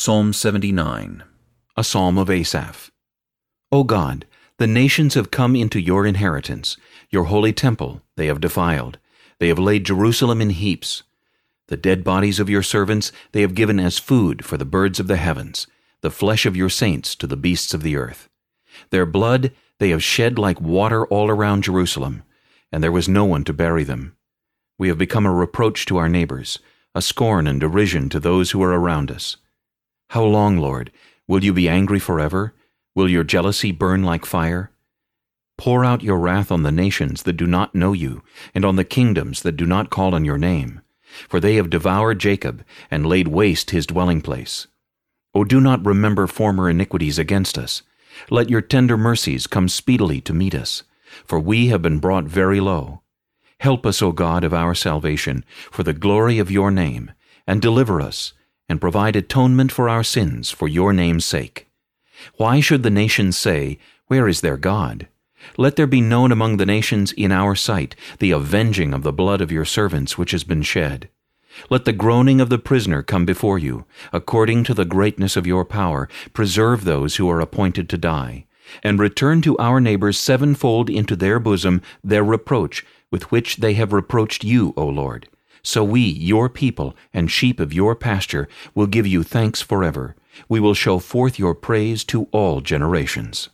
Psalm 79 A Psalm of Asaph O God, the nations have come into your inheritance. Your holy temple they have defiled. They have laid Jerusalem in heaps. The dead bodies of your servants they have given as food for the birds of the heavens, the flesh of your saints to the beasts of the earth. Their blood they have shed like water all around Jerusalem, and there was no one to bury them. We have become a reproach to our neighbors, a scorn and derision to those who are around us. How long, Lord? Will you be angry forever? Will your jealousy burn like fire? Pour out your wrath on the nations that do not know you, and on the kingdoms that do not call on your name. For they have devoured Jacob, and laid waste his dwelling place. O do not remember former iniquities against us. Let your tender mercies come speedily to meet us, for we have been brought very low. Help us, O God of our salvation, for the glory of your name, and deliver us, and provide atonement for our sins for your name's sake. Why should the nations say, Where is their God? Let there be known among the nations in our sight the avenging of the blood of your servants which has been shed. Let the groaning of the prisoner come before you. According to the greatness of your power, preserve those who are appointed to die. And return to our neighbors sevenfold into their bosom their reproach, with which they have reproached you, O Lord. So we, your people, and sheep of your pasture, will give you thanks forever. We will show forth your praise to all generations.